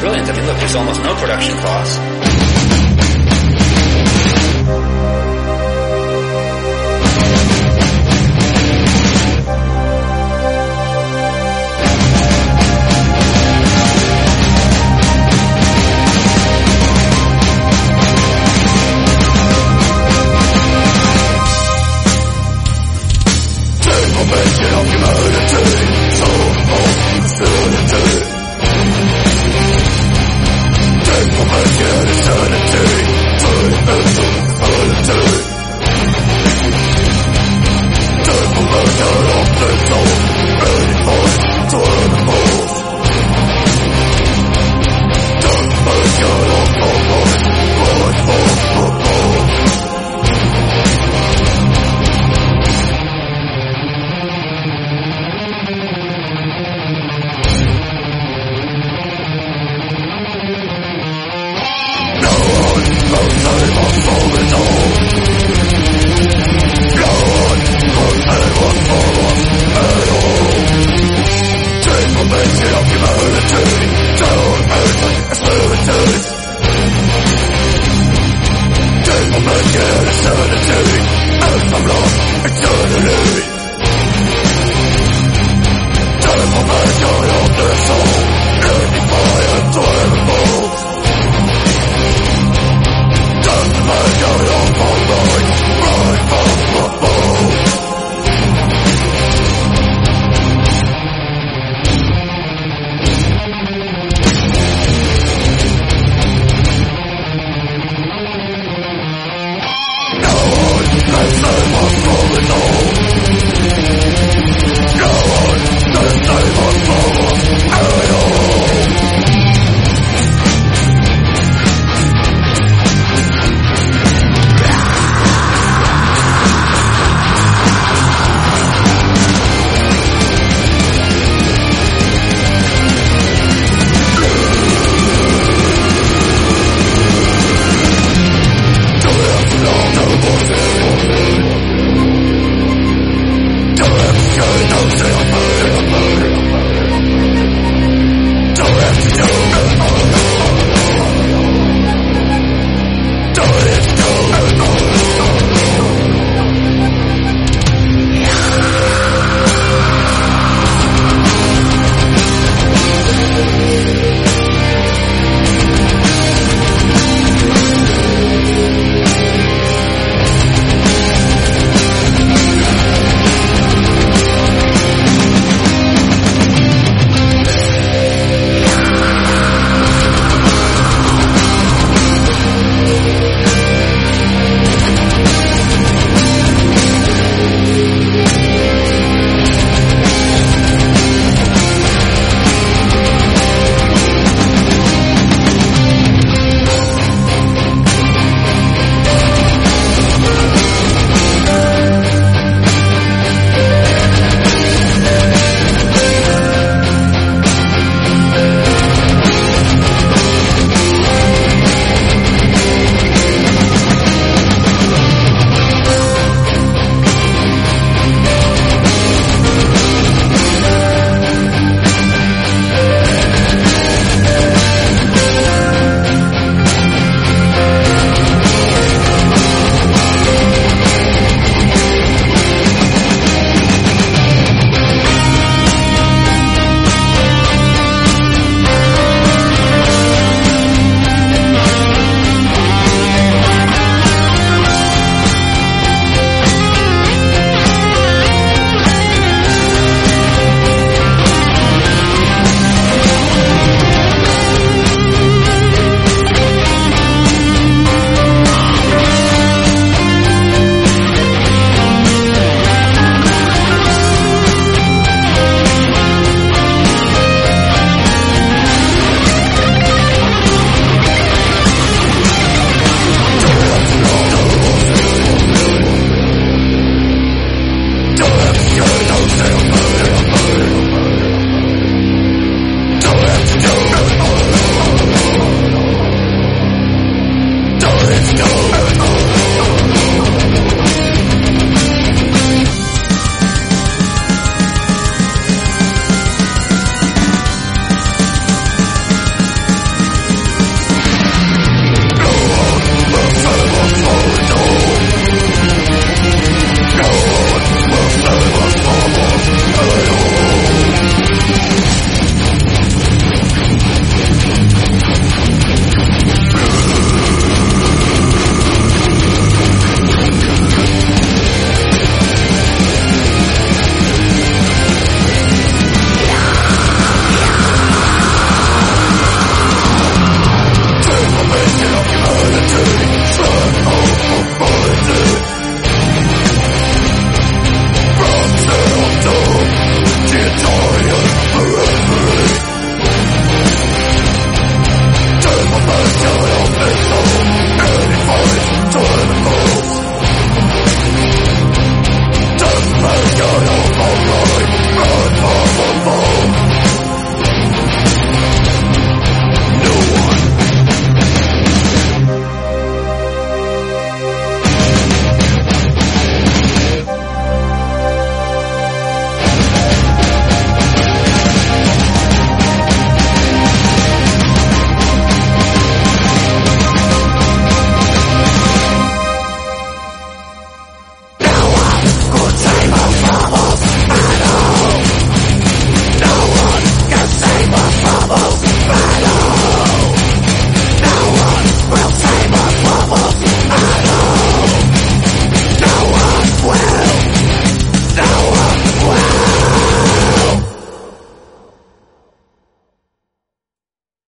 brilliant. I mean, look, there's almost no production cost.